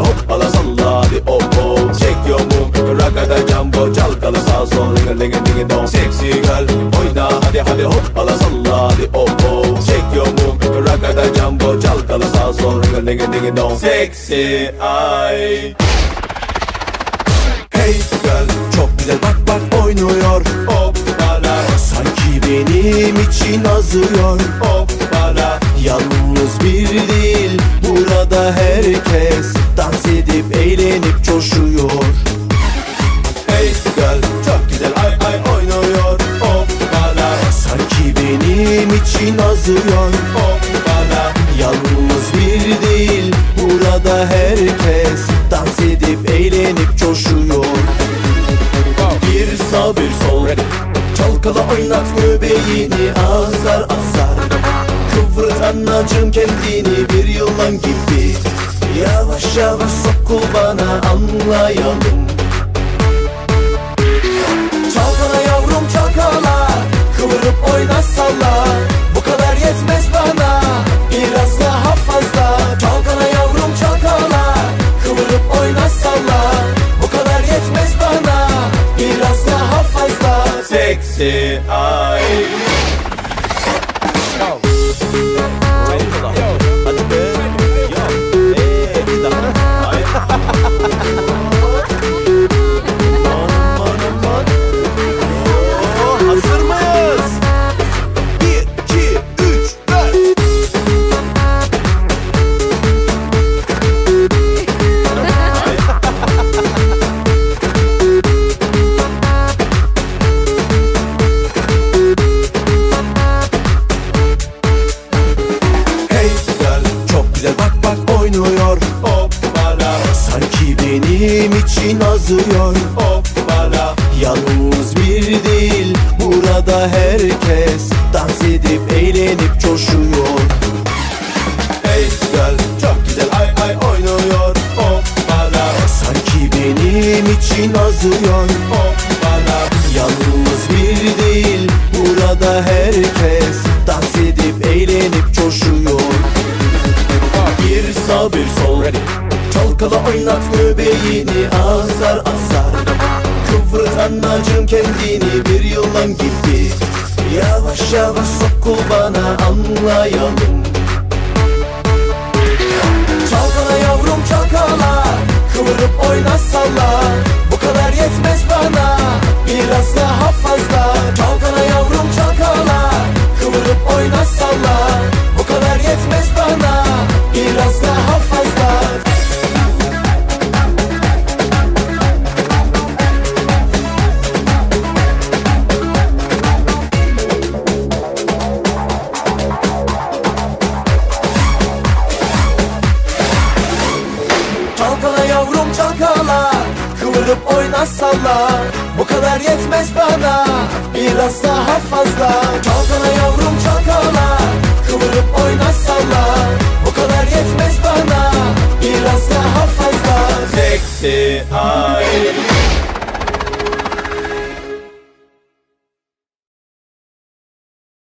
Hadi hoppala salla hadi hop hop Shake your move ragada jumbo çalkalı sağ sol. Ringa ringa ringa dong. Seksi gel oyna hadi hadi hoppala salla hadi hop hop Shake your move ragada jumbo çalkalı sağ sol. Ringa ringa ringa dong. Seksi ay. Hey gel çok güzel bak bak oynuyor. Hoppala Sanki benim için azıyor. Yalnız bir değil. Burada herkes Dans edip eğlenip coşuyor. Hey gel çok güzel ay ay oynuyor. Hoppala. Sanki benim için azıyor Hoppala. Yalnız bir değil. Burada herkes Dans edip eğlenip coşuyor. Bir sağ bir sol. Çalkala oynat göbeğini azar azar Annacım kendini bir yılan gibi. Yavaş yavaş sokul bana anlayalım. Çalkala yavrum çalkala Kıvırıp oyna salla Bu kadar yetmez bana. Biraz daha fazla. Çalkala yavrum çalkala Kıvırıp oyna salla Bu kadar yetmez bana. Biraz daha fazla. Seksi ay için azıyor Hoppala Yalnız bir değil burada herkes Dans edip eğlenip coşuyor. Hey gel çok güzel ay ay oynuyor. Hoppala Sanki benim için azıyor. Hoppala Yalnız bir değil burada herkes Dans edip eğlenip coşuyor. Bir sağ bir sol Çalkala oynat Annacım kendini bir yılan gibi. Yavaş yavaş sokul bana anlayalım. Çalkala yavrum çalkala. Kıvırıp oyna salla Bu kadar yetmez bana. Biraz daha fazla. Çalkala yavrum çalkala. Kıvırıp oyna salla Kıvırıp oyna salla Bu kadar yetmez bana. Biraz daha fazla. Çalkala yavrum çalkala. Kıvırıp oyna salla Bu kadar yetmez bana. Biraz daha fazla. Seksi